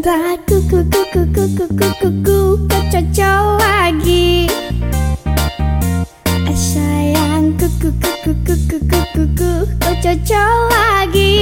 cintaku ku ku ku ku ku ku ku ku kau lagi sayang ku ku ku ku ku ku ku ku kau lagi